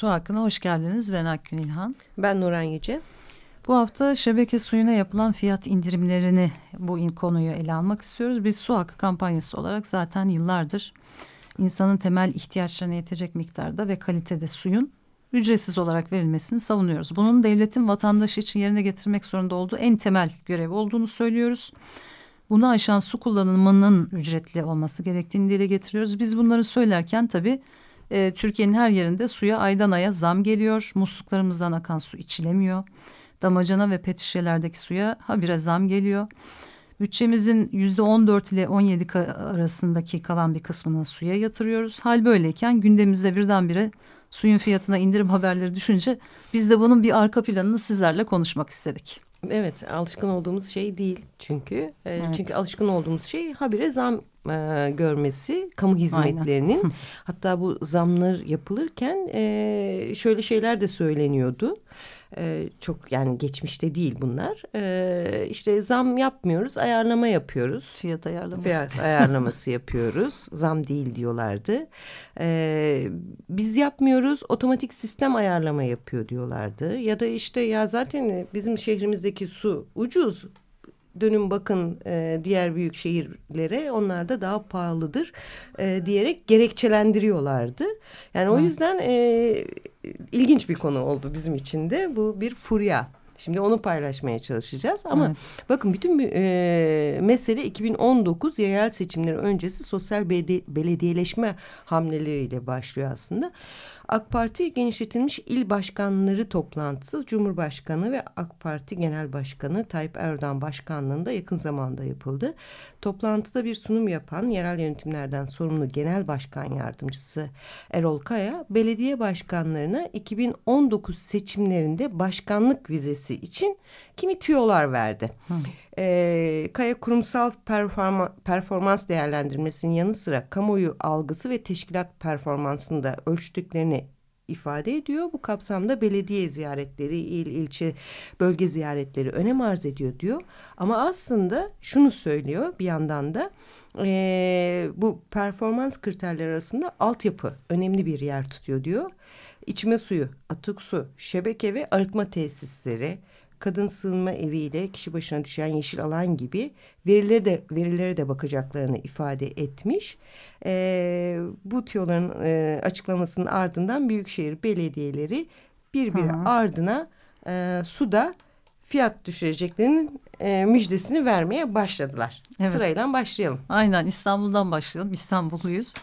Su hakkına hoş geldiniz. Ben Akgün İlhan. Ben Nuran Yüce. Bu hafta şebeke suyuna yapılan fiyat indirimlerini bu konuyu ele almak istiyoruz. Biz su hakkı kampanyası olarak zaten yıllardır insanın temel ihtiyaçlarına yetecek miktarda ve kalitede suyun ücretsiz olarak verilmesini savunuyoruz. Bunun devletin vatandaş için yerine getirmek zorunda olduğu en temel görev olduğunu söylüyoruz. Bunu aşan su kullanımının ücretli olması gerektiğini dile getiriyoruz. Biz bunları söylerken tabii e, Türkiye'nin her yerinde suya aydan aya zam geliyor. Musluklarımızdan akan su içilemiyor. Damacana ve pet şişelerdeki suya habire zam geliyor. Bütçemizin yüzde on dört ile on yedi arasındaki kalan bir kısmını suya yatırıyoruz. Hal böyleyken gündemimizde birdenbire suyun fiyatına indirim haberleri düşünce biz de bunun bir arka planını sizlerle konuşmak istedik. Evet alışkın olduğumuz şey değil çünkü. E, evet. Çünkü alışkın olduğumuz şey habire zam e, görmesi kamu hizmetlerinin. Aynen. hatta bu zamlar yapılırken e, şöyle şeyler de söyleniyordu. E, çok yani geçmişte değil bunlar. E, işte zam yapmıyoruz, ayarlama yapıyoruz. Fiyat ayarlaması. Fiyat ayarlaması yapıyoruz. Zam değil diyorlardı. E, biz yapmıyoruz, otomatik sistem ayarlama yapıyor diyorlardı. Ya da işte ya zaten bizim şehrimizdeki su ucuz dönün bakın e, diğer büyük şehirlere onlar da daha pahalıdır e, diyerek gerekçelendiriyorlardı. Yani o yüzden e, ilginç bir konu oldu bizim için de bu bir furya. Şimdi onu paylaşmaya çalışacağız ama evet. bakın bütün e, mesele 2019 yerel seçimleri öncesi sosyal belediyeleşme hamleleriyle başlıyor aslında. AK Parti genişletilmiş il başkanları toplantısı Cumhurbaşkanı ve AK Parti Genel Başkanı Tayyip Erdoğan başkanlığında yakın zamanda yapıldı. Toplantıda bir sunum yapan yerel yönetimlerden sorumlu Genel Başkan Yardımcısı Erol Kaya, belediye başkanlarına 2019 seçimlerinde başkanlık vizesi için kimi tüyolar verdi. Ee, Kaya kurumsal performa, performans değerlendirmesinin yanı sıra kamuoyu algısı ve teşkilat performansını da ölçtüklerini ifade ediyor. Bu kapsamda belediye ziyaretleri, il, ilçe, bölge ziyaretleri önem arz ediyor diyor. Ama aslında şunu söylüyor bir yandan da e, bu performans kriterleri arasında altyapı önemli bir yer tutuyor diyor. İçme suyu, atık su, şebeke ve arıtma tesisleri, kadın sığınma eviyle kişi başına düşen yeşil alan gibi verilere de verilere de bakacaklarını ifade etmiş. E, bu tiyoların e, açıklamasının ardından büyükşehir belediyeleri bir bir ardına e, suda fiyat düşüreceklerinin e, müjdesini vermeye başladılar. Evet. Sırayla başlayalım. Aynen İstanbul'dan başlayalım. İstanbulluyuz.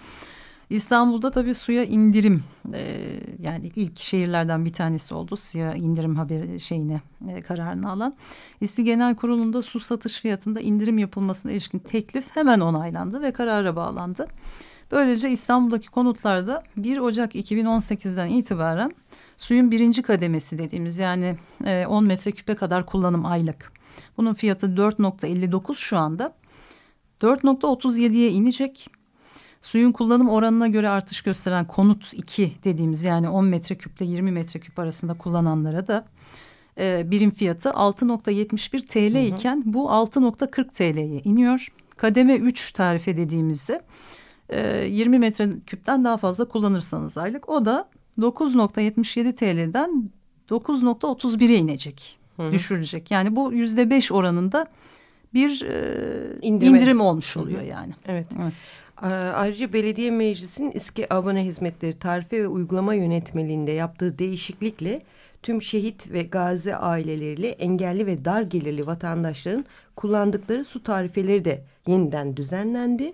İstanbul'da tabii suya indirim e, yani ilk şehirlerden bir tanesi oldu suya indirim haberi şeyine e, kararını alan. İSTİ Genel Kurulu'nda su satış fiyatında indirim yapılmasına ilişkin teklif hemen onaylandı ve karara bağlandı. Böylece İstanbul'daki konutlarda 1 Ocak 2018'den itibaren suyun birinci kademesi dediğimiz yani e, 10 metreküpe kadar kullanım aylık. Bunun fiyatı 4.59 şu anda. 4.37'ye inecek. Suyun kullanım oranına göre artış gösteren konut 2 dediğimiz yani 10 metreküple 20 metreküp arasında kullananlara da e, birim fiyatı 6.71 TL hı hı. iken bu 6.40 TL'ye iniyor. Kademe 3 tarife dediğimizde e, 20 metreküpten daha fazla kullanırsanız aylık o da 9.77 TL'den 9.31'e inecek, hı hı. düşürülecek. Yani bu yüzde beş oranında bir e, indirim olmuş oluyor yani. Evet. evet. Ayrıca belediye meclisinin İSKİ abone hizmetleri tarife ve uygulama yönetmeliğinde yaptığı değişiklikle tüm şehit ve gazi aileleriyle engelli ve dar gelirli vatandaşların kullandıkları su tarifeleri de yeniden düzenlendi.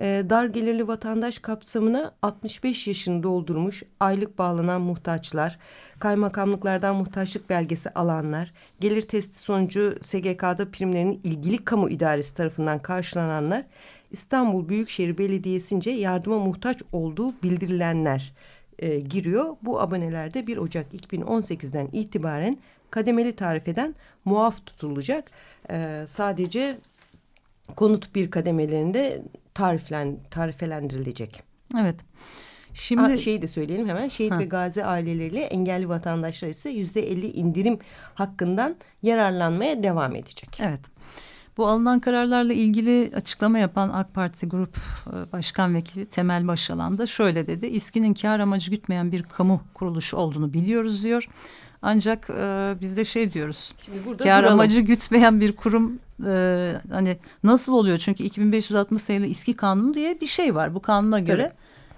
E, dar gelirli vatandaş kapsamına 65 yaşını doldurmuş aylık bağlanan muhtaçlar, kaymakamlıklardan muhtaçlık belgesi alanlar, gelir testi sonucu SGK'da primlerinin ilgili kamu idaresi tarafından karşılananlar, İstanbul Büyükşehir Belediyesi'nce yardıma muhtaç olduğu bildirilenler e, giriyor. Bu abonelerde 1 Ocak 2018'den itibaren kademeli tarifeden muaf tutulacak. E, sadece konut bir kademelerinde tariflen, tarifelendirilecek. Evet. Şimdi ha, şeyi de söyleyelim hemen. Şehit ha. ve gazi aileleriyle engelli vatandaşlar ise yüzde elli indirim hakkından yararlanmaya devam edecek. Evet. Bu alınan kararlarla ilgili açıklama yapan AK Parti Grup e, Başkan Vekili Temel Başalan da şöyle dedi. İSKİ'nin kar amacı gütmeyen bir kamu kuruluşu olduğunu biliyoruz diyor. Ancak e, biz de şey diyoruz. Kar duralım. amacı gütmeyen bir kurum e, hani nasıl oluyor? Çünkü 2560 sayılı İSKİ Kanunu diye bir şey var. Bu kanuna göre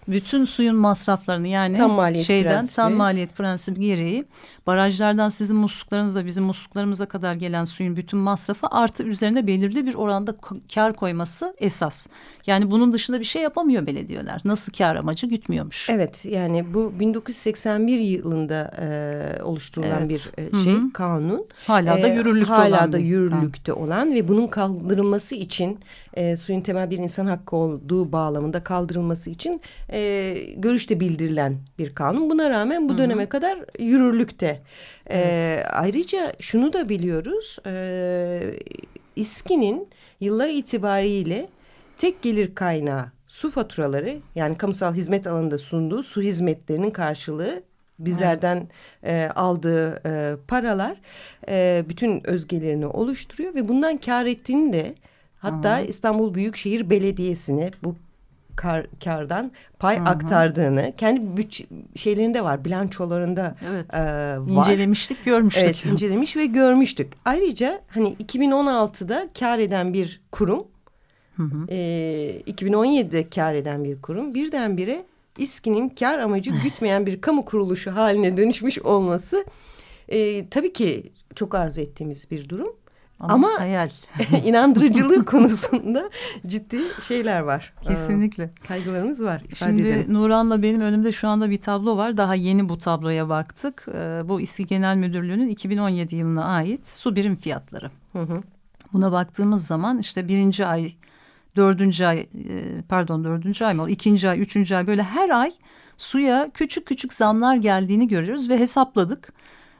bütün suyun masraflarını yani Tam maliyet şeyden prensibi. tam maliyet prensibi gereği barajlardan sizin musluklarınıza bizim musluklarımıza kadar gelen suyun bütün masrafı artı üzerine belirli bir oranda kar koyması esas. Yani bunun dışında bir şey yapamıyor belediyeler. Nasıl kar amacı gütmüyormuş. Evet yani bu 1981 yılında e, oluşturulan Evet. bir e, Hı şey hı. kanun. Hala da E, yürürlükte hala olan da bir yürürlükte olan ve bunun kaldırılması için e, suyun temel bir insan hakkı olduğu bağlamında kaldırılması için e, görüşte bildirilen bir kanun. Buna rağmen bu döneme kadar yürürlükte. E, Ayrıca şunu da biliyoruz. E, İSKİ'nin yıllar itibariyle tek gelir kaynağı su faturaları yani kamusal hizmet alanında sunduğu su hizmetlerinin karşılığı bizlerden e, aldığı e, paralar e, bütün özgelerini oluşturuyor ve bundan kar ettiğini de hatta İstanbul Büyükşehir Belediyesi'ne bu kar, kardan pay aktardığını kendi bütçe şeylerinde var bilançolarında Evet. e, var. İncelemiştik, görmüştük. Evet incelemiş ve görmüştük. Ayrıca hani 2016'da kar eden bir kurum, e, 2017'de kar eden bir kurum birdenbire İSKİ'nin kar amacı gütmeyen bir kamu kuruluşu haline dönüşmüş olması e, tabii ki çok arzu ettiğimiz bir durum. Ama, Ama- hayal. İnandırıcılığı konusunda ciddi şeyler var. Kesinlikle. Ee, kaygılarımız var. Şimdi edelim. Nuran'la benim önümde şu anda bir tablo var. Daha yeni bu tabloya baktık. Ee, bu İSKİ Genel Müdürlüğü'nün 2017 yılına ait su birim fiyatları. Hı hı. Buna baktığımız zaman işte birinci ay, dördüncü ay, e, pardon dördüncü ay mı? İkinci ay, üçüncü ay böyle her ay suya küçük küçük zamlar geldiğini görüyoruz ve hesapladık.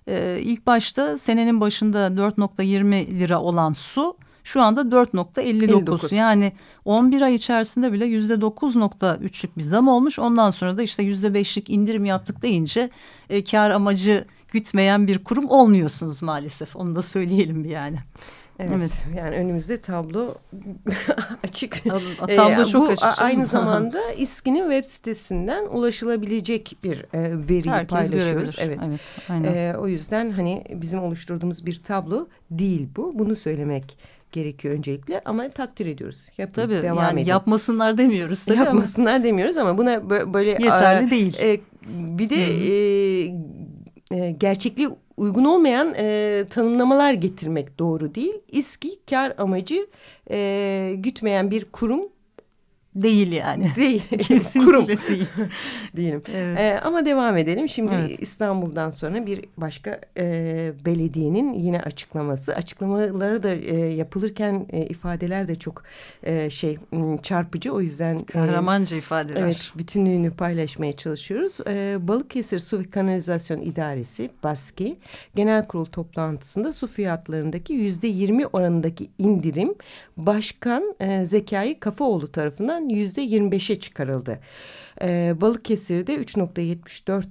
Ee, ilk başta senenin başında 4.20 lira olan su şu anda 4.59 59. yani 11 ay içerisinde bile yüzde 9.3'lük bir zam olmuş. Ondan sonra da işte yüzde beşlik indirim yaptık deyince e, kar amacı gütmeyen bir kurum olmuyorsunuz maalesef. Onu da söyleyelim bir yani. Evet, Evet. yani önümüzde tablo açık. A- tablo Ee, çok bu açık a- canım. aynı zamanda İSKİ'nin web sitesinden ulaşılabilecek bir e, veriyi Herkes paylaşıyoruz. görebilir. Evet. evet aynen. Ee, o yüzden hani bizim oluşturduğumuz bir tablo değil bu. Bunu söylemek gerekiyor öncelikle ama takdir ediyoruz. Yapın, tabii devam yani edin. yapmasınlar demiyoruz tabii ama Yapmasınlar demiyoruz ama buna bö- böyle yeterli e, değil. e, bir de e, e, gerçekliğe uygun olmayan e, tanımlamalar getirmek doğru değil. İSKİ kar amacı e, gütmeyen bir kurum değil yani. değil. Kesinlikle kurum değil. diyelim. Evet. E, ama devam edelim. Şimdi Evet. İstanbul'dan sonra bir başka e, belediyenin yine açıklaması. Açıklamaları da e, yapılırken e, ifadeler de çok e, şey çarpıcı. O yüzden e, Kahramanca ifadeler. Evet, bütünlüğünü paylaşmaya çalışıyoruz. Ee, Balıkesir Su ve Kanalizasyon İdaresi BASKİ genel kurul toplantısında su fiyatlarındaki yüzde yirmi oranındaki indirim Başkan e, Zekai Kafaoğlu tarafından yüzde yirmi beşe çıkarıldı. Ee, Balıkesir'de 3.74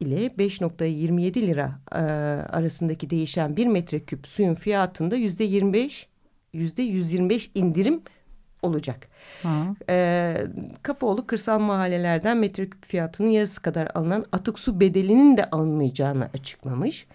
ile 5.27 lira e, arasındaki değişen bir metreküp suyun fiyatında yüzde 25 yüzde 125 indirim olacak. Ee, Kafaoğlu kırsal mahallelerden metreküp fiyatının yarısı kadar alınan atık su bedelinin de alınmayacağını açıklamış.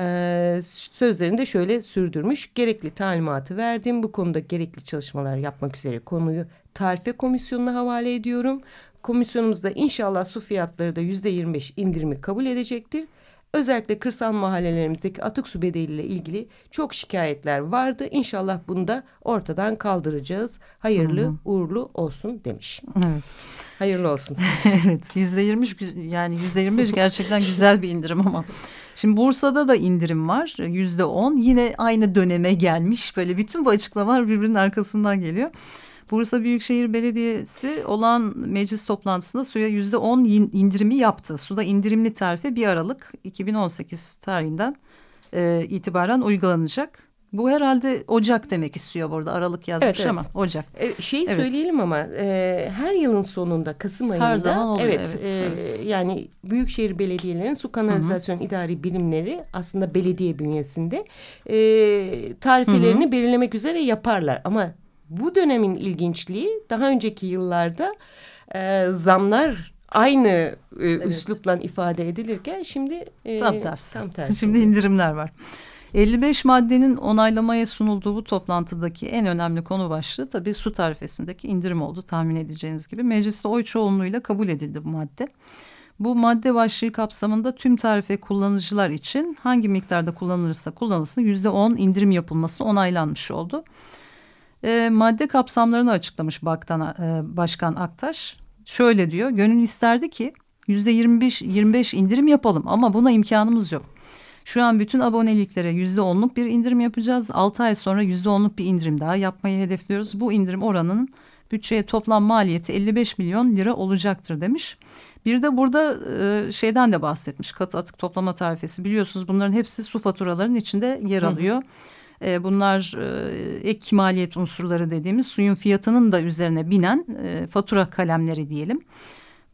Ee, sözlerinde şöyle sürdürmüş. Gerekli talimatı verdim. Bu konuda gerekli çalışmalar yapmak üzere konuyu tarife komisyonuna havale ediyorum. Komisyonumuz da inşallah su fiyatları da yüzde yirmi beş indirimi kabul edecektir. Özellikle kırsal mahallelerimizdeki atık su bedeliyle ilgili çok şikayetler vardı. İnşallah bunu da ortadan kaldıracağız. Hayırlı hı hı. uğurlu olsun demiş. Evet. Hayırlı olsun. evet yüzde yirmi yani yüzde yirmi gerçekten güzel bir indirim ama. Şimdi Bursa'da da indirim var yüzde on yine aynı döneme gelmiş böyle bütün bu açıklamalar birbirinin arkasından geliyor. Bursa Büyükşehir Belediyesi olan meclis toplantısında suya yüzde on indirimi yaptı. Suda indirimli tarife bir Aralık 2018 tarihinden e, itibaren uygulanacak. Bu herhalde Ocak demek istiyor burada Aralık yazmış evet, evet. ama Ocak. E, şeyi evet. söyleyelim ama e, her yılın sonunda Kasım ayında her zaman oluyor, evet, evet, e, evet. yani büyükşehir belediyelerinin su kanalizasyon Hı -hı. idari bilimleri aslında belediye bünyesinde e, tarifelerini Hı -hı. belirlemek üzere yaparlar ama bu dönemin ilginçliği daha önceki yıllarda e, zamlar aynı e, evet. üslupla ifade edilirken şimdi e, tam tersi. Tam tersi. Şimdi indirimler var. 55 maddenin onaylamaya sunulduğu bu toplantıdaki en önemli konu başlığı tabii su tarifesindeki indirim oldu tahmin edeceğiniz gibi. Mecliste oy çoğunluğuyla kabul edildi bu madde. Bu madde başlığı kapsamında tüm tarife kullanıcılar için hangi miktarda kullanılırsa kullanılsın yüzde on indirim yapılması onaylanmış oldu. E, madde kapsamlarını açıklamış Baktan, e, Başkan Aktaş. Şöyle diyor, gönül isterdi ki yüzde 25, 25 indirim yapalım ama buna imkanımız yok. Şu an bütün aboneliklere yüzde onluk bir indirim yapacağız. Altı ay sonra yüzde onluk bir indirim daha yapmayı hedefliyoruz. Bu indirim oranının bütçeye toplam maliyeti 55 milyon lira olacaktır demiş. Bir de burada e, şeyden de bahsetmiş. Katı atık toplama tarifesi biliyorsunuz bunların hepsi su faturalarının içinde yer alıyor. Hı hı. E, bunlar e, ek maliyet unsurları dediğimiz suyun fiyatının da üzerine binen e, fatura kalemleri diyelim.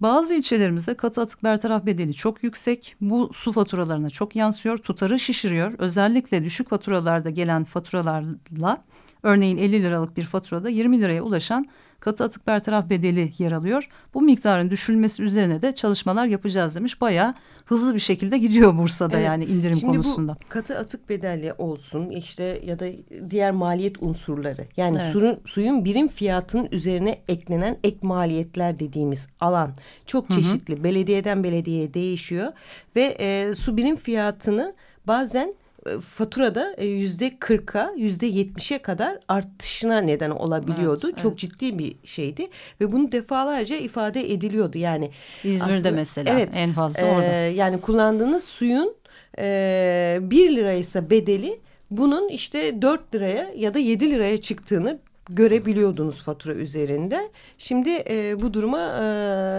Bazı ilçelerimizde katı atık bertaraf bedeli çok yüksek. Bu su faturalarına çok yansıyor. Tutarı şişiriyor. Özellikle düşük faturalarda gelen faturalarla örneğin 50 liralık bir faturada 20 liraya ulaşan katı atık bertaraf bedeli yer alıyor. Bu miktarın düşürülmesi üzerine de çalışmalar yapacağız demiş. Bayağı hızlı bir şekilde gidiyor Bursa'da evet. yani indirim Şimdi konusunda. Bu katı atık bedeli olsun işte ya da diğer maliyet unsurları. Yani evet. suyun, suyun birim fiyatının üzerine eklenen ek maliyetler dediğimiz alan çok çeşitli. Hı hı. Belediyeden belediyeye değişiyor ve e, su birim fiyatını bazen faturada e, yüzde kırka yüzde yetmişe kadar artışına neden olabiliyordu. Evet, Çok evet. ciddi bir şeydi ve bunu defalarca ifade ediliyordu. Yani İzmir'de aslında, mesela evet, en fazla orada. E, yani kullandığınız suyun e, bir liraysa bedeli bunun işte dört liraya ya da yedi liraya çıktığını görebiliyordunuz fatura üzerinde. Şimdi e, bu duruma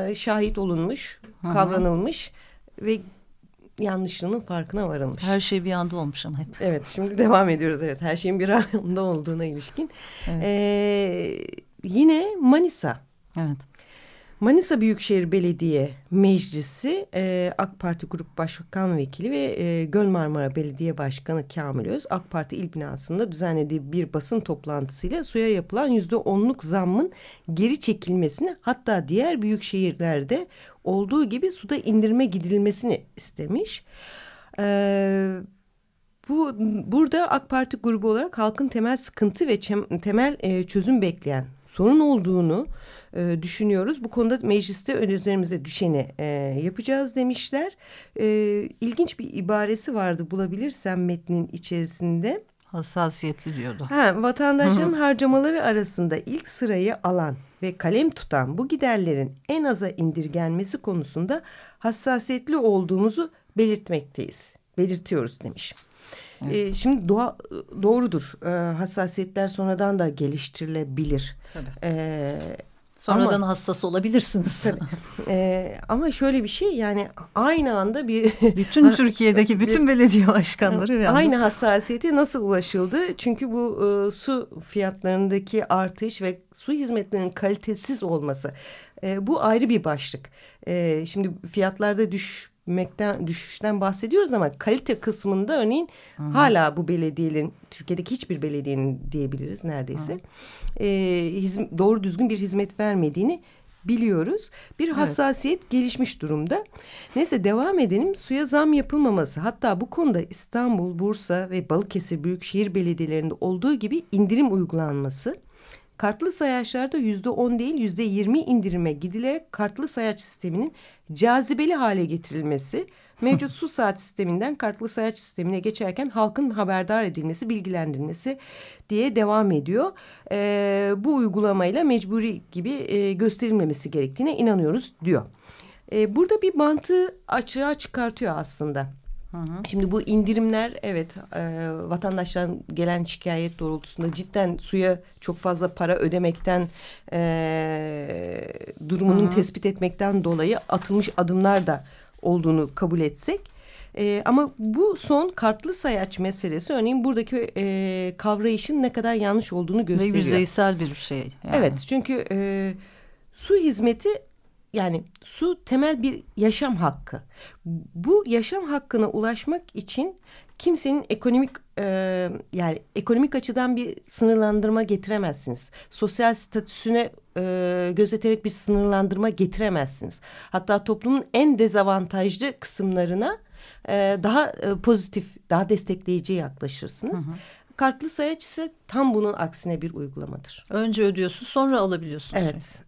e, şahit olunmuş, Hı -hı. kavranılmış ve yanlışlığının farkına varılmış. Her şey bir anda olmuş ama hep. Evet şimdi devam ediyoruz evet her şeyin bir anda olduğuna ilişkin. Evet. Ee, yine Manisa. Evet. Manisa Büyükşehir Belediye Meclisi e, AK Parti Grup Başkan Vekili ve e, Göl Marmara Belediye Başkanı Kamil Öz AK Parti il binasında düzenlediği bir basın toplantısıyla suya yapılan yüzde onluk zammın geri çekilmesini hatta diğer büyük şehirlerde olduğu gibi suda indirme gidilmesini istemiş. Evet. Bu burada AK Parti grubu olarak halkın temel sıkıntı ve temel e, çözüm bekleyen sorun olduğunu e, düşünüyoruz. Bu konuda mecliste üzerimize düşeni e, yapacağız demişler. E, ilginç bir ibaresi vardı bulabilirsem metnin içerisinde. Hassasiyetli diyordu. Ha, vatandaşların harcamaları arasında ilk sırayı alan ve kalem tutan bu giderlerin en aza indirgenmesi konusunda hassasiyetli olduğumuzu belirtmekteyiz, belirtiyoruz demiş. Evet. E, şimdi doğa, doğrudur. E, hassasiyetler sonradan da geliştirilebilir. Tabii. E, Sonradan ama, hassas olabilirsiniz. Tabii. Ee, ama şöyle bir şey yani aynı anda bir... Bütün Türkiye'deki bütün belediye başkanları... ve aynı hassasiyete nasıl ulaşıldı? Çünkü bu e, su fiyatlarındaki artış ve su hizmetlerinin kalitesiz olması... E, bu ayrı bir başlık. E, şimdi fiyatlarda düş düşmekten düşüşten bahsediyoruz ama kalite kısmında örneğin Hı -hı. hala bu belediyelerin Türkiye'deki hiçbir belediyenin diyebiliriz neredeyse e, hizm, doğru düzgün bir hizmet vermediğini biliyoruz. Bir hassasiyet evet. gelişmiş durumda. Neyse devam edelim. Suya zam yapılmaması hatta bu konuda İstanbul, Bursa ve Balıkesir büyükşehir belediyelerinde olduğu gibi indirim uygulanması kartlı sayaçlarda yüzde on değil yüzde yirmi indirime gidilerek kartlı sayaç sisteminin cazibeli hale getirilmesi mevcut su saat sisteminden kartlı sayaç sistemine geçerken halkın haberdar edilmesi, bilgilendirilmesi diye devam ediyor. E, bu uygulamayla mecburi gibi e, gösterilmemesi gerektiğine inanıyoruz diyor. E, burada bir mantığı açığa çıkartıyor aslında. Hı hı. Şimdi bu indirimler evet e, vatandaşların gelen şikayet doğrultusunda cidden suya çok fazla para ödemekten e, durumunun hı hı. tespit etmekten dolayı atılmış adımlar da olduğunu kabul etsek. E, ama bu son kartlı sayaç meselesi örneğin buradaki e, kavrayışın ne kadar yanlış olduğunu gösteriyor. Ve yüzeysel bir şey. Yani. Evet çünkü e, su hizmeti yani su temel bir yaşam hakkı. Bu yaşam hakkına ulaşmak için kimsenin ekonomik e, yani ekonomik açıdan bir sınırlandırma getiremezsiniz. Sosyal statüsüne e, gözeterek bir sınırlandırma getiremezsiniz. Hatta toplumun en dezavantajlı kısımlarına e, daha e, pozitif, daha destekleyici yaklaşırsınız. Hı hı. Kartlı sayaç ise tam bunun aksine bir uygulamadır. Önce ödüyorsun sonra alabiliyorsun. Evet.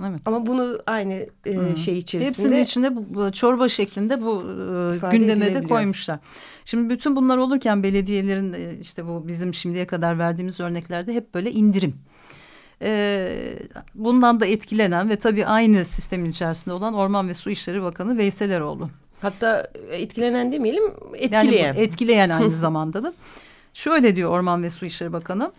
Evet. Ama bunu aynı e, şey içerisinde... Hepsinin içinde bu, bu çorba şeklinde bu e, gündeme de koymuşlar. Şimdi bütün bunlar olurken belediyelerin e, işte bu bizim şimdiye kadar verdiğimiz örneklerde hep böyle indirim. E, bundan da etkilenen ve tabii aynı sistemin içerisinde olan Orman ve Su İşleri Bakanı Veysel Eroğlu. Hatta etkilenen demeyelim etkileyen. Yani etkileyen aynı zamanda da. Şöyle diyor Orman ve Su İşleri Bakanı.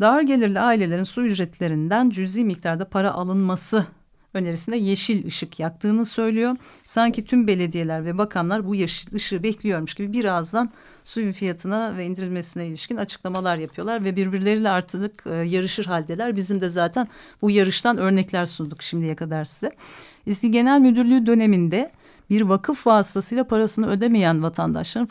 Dar gelirli ailelerin su ücretlerinden cüzi miktarda para alınması önerisinde yeşil ışık yaktığını söylüyor. Sanki tüm belediyeler ve bakanlar bu yeşil ışığı bekliyormuş gibi birazdan suyun fiyatına ve indirilmesine ilişkin açıklamalar yapıyorlar ve birbirleriyle artık e, yarışır haldeler. Bizim de zaten bu yarıştan örnekler sunduk şimdiye kadar size. İSİ Genel Müdürlüğü döneminde bir vakıf vasıtasıyla parasını ödemeyen vatandaşların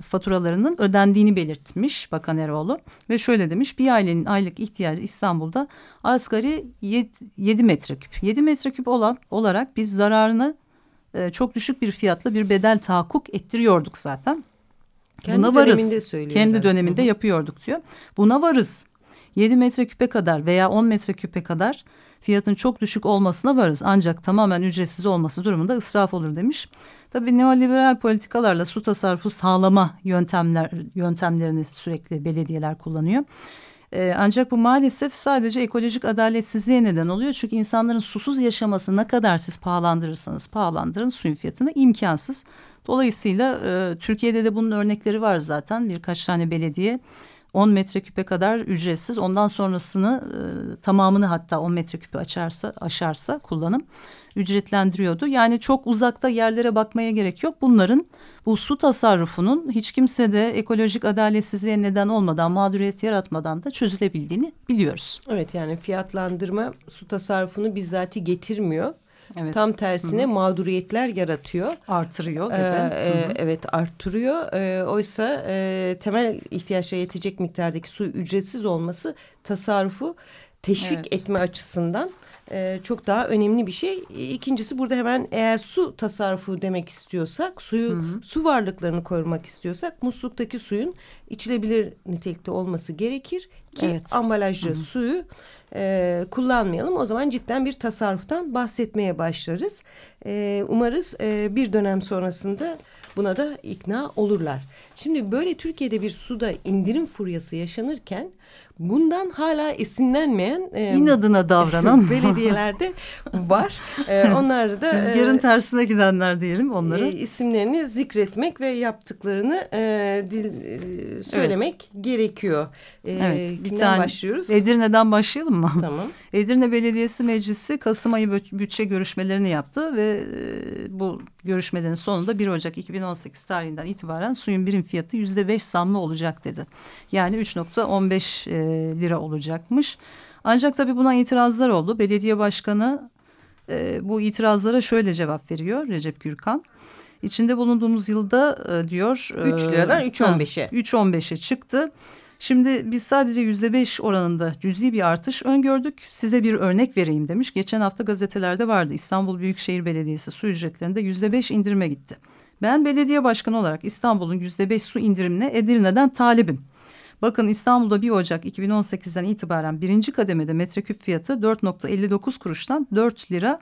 faturalarının ödendiğini belirtmiş Bakan Eroğlu. Ve şöyle demiş bir ailenin aylık ihtiyacı İstanbul'da asgari 7 metreküp. 7 metreküp olan, olarak biz zararını e, çok düşük bir fiyatla bir bedel tahakkuk ettiriyorduk zaten. Kendi Buna varız. Kendi döneminde Hı -hı. yapıyorduk diyor. Buna varız. 7 metreküpe kadar veya 10 metreküpe kadar fiyatın çok düşük olmasına varız. Ancak tamamen ücretsiz olması durumunda ısraf olur demiş. Tabii neoliberal politikalarla su tasarrufu sağlama yöntemler yöntemlerini sürekli belediyeler kullanıyor. Ee, ancak bu maalesef sadece ekolojik adaletsizliğe neden oluyor. Çünkü insanların susuz yaşaması ne kadar siz pahalandırırsanız pahalandırın suyun fiyatını imkansız. Dolayısıyla e, Türkiye'de de bunun örnekleri var zaten birkaç tane belediye 10 metreküpe kadar ücretsiz. Ondan sonrasını e, tamamını hatta 10 metreküpü açarsa aşarsa kullanım ücretlendiriyordu. Yani çok uzakta yerlere bakmaya gerek yok. Bunların bu su tasarrufunun hiç kimse de ekolojik adaletsizliğe neden olmadan, mağduriyet yaratmadan da çözülebildiğini biliyoruz. Evet yani fiyatlandırma su tasarrufunu bizzati getirmiyor. Evet. Tam tersine Hı -hı. mağduriyetler yaratıyor. Artırıyor gibi. Ee, e, evet artırıyor. E, oysa e, temel ihtiyaçlara yetecek miktardaki su ücretsiz olması tasarrufu teşvik evet. etme açısından e, çok daha önemli bir şey. İkincisi burada hemen eğer su tasarrufu demek istiyorsak, suyu hı hı. su varlıklarını korumak istiyorsak musluktaki suyun içilebilir nitelikte olması gerekir ki evet. ambalajlı hı hı. suyu e, kullanmayalım. O zaman cidden bir tasarruftan bahsetmeye başlarız. E, umarız e, bir dönem sonrasında buna da ikna olurlar. Şimdi böyle Türkiye'de bir suda indirim furyası yaşanırken bundan hala esinlenmeyen e, inadına davranan belediyelerde var. E, onlar da rüzgarın e, tersine gidenler diyelim onları. E, isimlerini zikretmek ve yaptıklarını e, dil e, söylemek evet. gerekiyor. E, evet, bir tane başlıyoruz. Edirne'den başlayalım mı? Tamam. Edirne Belediyesi Meclisi Kasım ayı bütçe görüşmelerini yaptı ve e, bu görüşmelerin sonunda 1 Ocak 2018 tarihinden itibaren suyun birim fiyatı yüzde beş zamlı olacak dedi. Yani 3.15 e, lira olacakmış. Ancak tabii buna itirazlar oldu. Belediye başkanı e, bu itirazlara şöyle cevap veriyor Recep Gürkan. İçinde bulunduğumuz yılda e, diyor... 3 liradan 3.15'e. 3.15'e çıktı. Şimdi biz sadece yüzde beş oranında cüzi bir artış öngördük. Size bir örnek vereyim demiş. Geçen hafta gazetelerde vardı. İstanbul Büyükşehir Belediyesi su ücretlerinde yüzde beş indirime gitti. Ben belediye başkanı olarak İstanbul'un yüzde beş su indirimine Edirne'den talibim. Bakın İstanbul'da 1 Ocak 2018'den itibaren birinci kademede metreküp fiyatı 4.59 kuruştan 4 lira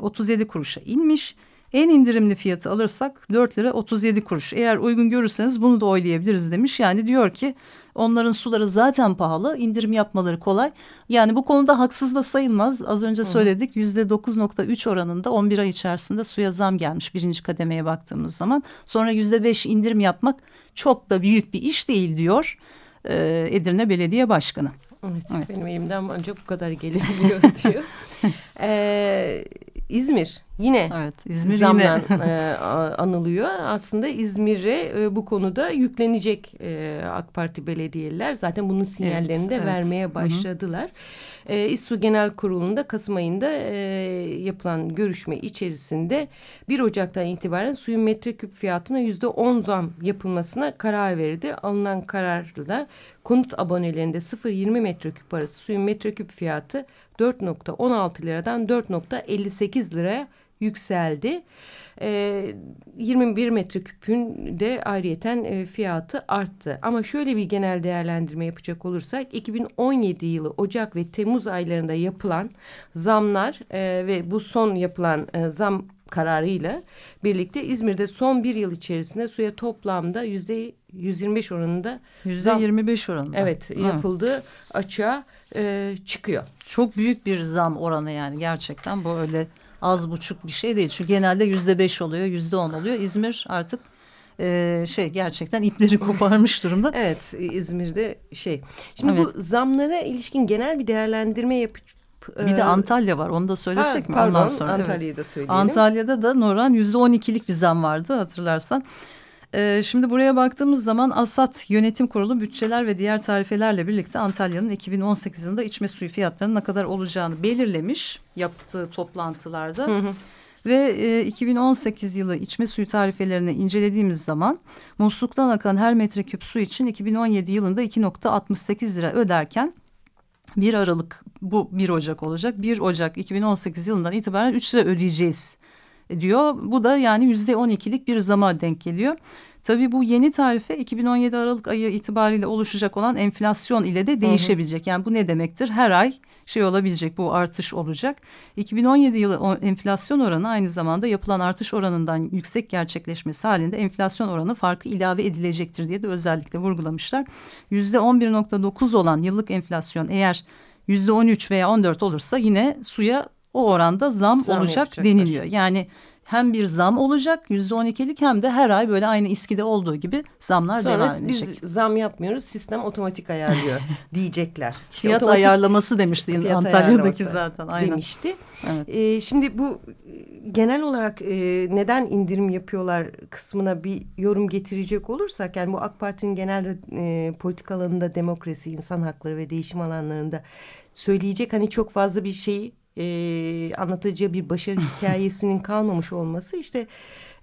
37 e, kuruşa inmiş. En indirimli fiyatı alırsak 4 lira 37 kuruş. Eğer uygun görürseniz bunu da oylayabiliriz demiş. Yani diyor ki onların suları zaten pahalı indirim yapmaları kolay. Yani bu konuda haksız da sayılmaz. Az önce söyledik yüzde 9.3 oranında 11 ay içerisinde suya zam gelmiş birinci kademeye baktığımız zaman. Sonra yüzde 5 indirim yapmak çok da büyük bir iş değil diyor e, Edirne Belediye Başkanı. Evet, evet. benim elimden ancak bu kadar gelebiliyor diyor. ee, İzmir yine evet, İzmir zamdan yine. e, anılıyor. Aslında İzmir'e e, bu konuda yüklenecek e, AK Parti belediyeliler. Zaten bunun sinyallerini evet, de evet. vermeye başladılar. Hı hı. E, İSSU Genel Kurulu'nda Kasım ayında e, yapılan görüşme içerisinde 1 Ocak'tan itibaren suyun metreküp fiyatına yüzde on zam yapılmasına karar verildi. Alınan kararla konut abonelerinde 0-20 metreküp arası suyun metreküp fiyatı 4.16 liradan 4.58 liraya yükseldi. E, 21 metreküpün de ayrıyeten e, fiyatı arttı. Ama şöyle bir genel değerlendirme yapacak olursak 2017 yılı Ocak ve Temmuz aylarında yapılan zamlar e, ve bu son yapılan e, zam kararıyla birlikte İzmir'de son bir yıl içerisinde suya toplamda yüzde 125 oranında yüzde 25 oranında evet yapıldığı evet. açığa e, çıkıyor. Çok büyük bir zam oranı yani gerçekten bu öyle az buçuk bir şey değil. Çünkü genelde yüzde beş oluyor, yüzde on oluyor. İzmir artık e, şey gerçekten ipleri koparmış durumda. evet İzmir'de şey. Şimdi evet. bu zamlara ilişkin genel bir değerlendirme yapıp bir de Antalya var onu da söylesek ha, mi? Pardon Ondan sonra, Antalya'yı evet. da söyleyelim. Antalya'da da Noran yüzde on ikilik bir zam vardı hatırlarsan. Ee, şimdi buraya baktığımız zaman ASAT Yönetim Kurulu bütçeler ve diğer tarifelerle birlikte Antalya'nın 2018 yılında içme suyu fiyatlarının ne kadar olacağını belirlemiş yaptığı toplantılarda. Hı hı. Ve e, 2018 yılı içme suyu tarifelerini incelediğimiz zaman musluktan akan her metreküp su için 2017 yılında 2.68 lira öderken 1 Aralık bu 1 Ocak olacak. 1 Ocak 2018 yılından itibaren 3 lira ödeyeceğiz diyor. Bu da yani yüzde on ikilik bir zama denk geliyor. Tabii bu yeni tarife 2017 Aralık ayı itibariyle oluşacak olan enflasyon ile de değişebilecek. Yani bu ne demektir? Her ay şey olabilecek bu artış olacak. 2017 yılı enflasyon oranı aynı zamanda yapılan artış oranından yüksek gerçekleşmesi halinde enflasyon oranı farkı ilave edilecektir diye de özellikle vurgulamışlar. Yüzde 11.9 olan yıllık enflasyon eğer yüzde 13 veya 14 olursa yine suya o oranda zam, zam olacak deniliyor. Yani hem bir zam olacak yüzde on ikilik hem de her ay böyle aynı İSKİ'de olduğu gibi zamlar Sonra devam edecek. biz zam yapmıyoruz sistem otomatik ayarlıyor diyecekler. İşte fiyat otomatik, ayarlaması demişti fiyat Antalya'daki zaten. Aynen. Demişti. Evet. Ee, şimdi bu genel olarak e, neden indirim yapıyorlar kısmına bir yorum getirecek olursak yani bu AK Parti'nin genel e, politik alanında demokrasi, insan hakları ve değişim alanlarında söyleyecek hani çok fazla bir şey e, anlatacağı bir başarı hikayesinin kalmamış olması işte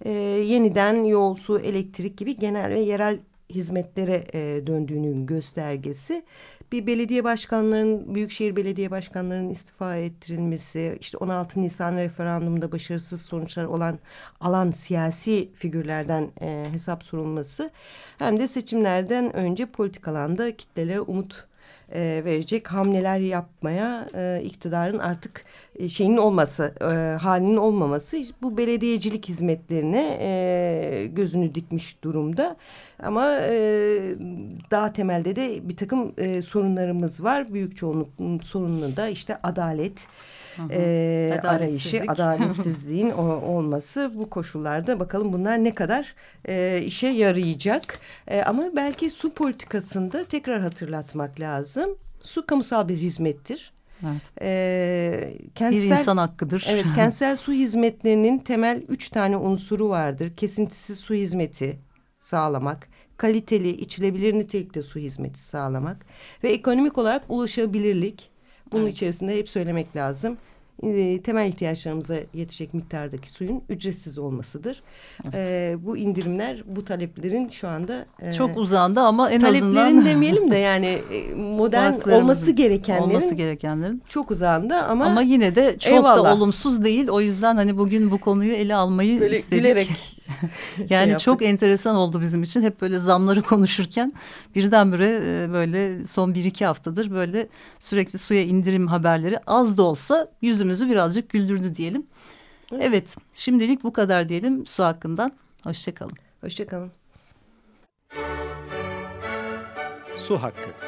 e, yeniden yol, su, elektrik gibi genel ve yerel hizmetlere e, döndüğünün göstergesi. Bir belediye başkanlarının, büyükşehir belediye başkanlarının istifa ettirilmesi, işte 16 Nisan referandumunda başarısız sonuçlar olan alan siyasi figürlerden e, hesap sorulması hem de seçimlerden önce politik alanda kitlelere umut e, verecek hamleler yapmaya e, iktidarın artık e, şeyinin olması, e, halinin olmaması bu belediyecilik hizmetlerine e, gözünü dikmiş durumda. Ama e, daha temelde de bir takım e, sorunlarımız var. Büyük çoğunluğun sorununu da işte adalet, e, arayışı, adaletsizliğin o, olması bu koşullarda bakalım bunlar ne kadar e, işe yarayacak. E, ama belki su politikasında tekrar hatırlatmak lazım. Su kamusal bir hizmettir. Evet. E, kentsel, bir insan hakkıdır. Evet, kentsel su hizmetlerinin temel üç tane unsuru vardır. Kesintisiz su hizmeti sağlamak, kaliteli, içilebilir nitelikte su hizmeti sağlamak ve ekonomik olarak ulaşabilirlik. Bunun evet. içerisinde hep söylemek lazım e, temel ihtiyaçlarımıza yetecek miktardaki suyun ücretsiz olmasıdır. Evet. E, bu indirimler bu taleplerin şu anda e, çok uzandı ama en taleplerin azından taleplerin demeyelim de yani e, modern olması gerekenlerin olması gerekenlerin çok uzandı ama ama yine de çok eyvallah. da olumsuz değil. O yüzden hani bugün bu konuyu ele almayı Böyle istedik. Gülerek yani şey çok enteresan oldu bizim için. Hep böyle zamları konuşurken birdenbire e, böyle son bir iki haftadır böyle sürekli suya indirim haberleri az da olsa yüzümüzü birazcık güldürdü diyelim. Evet. evet şimdilik bu kadar diyelim su hakkından. Hoşçakalın. Hoşçakalın. Su hakkı.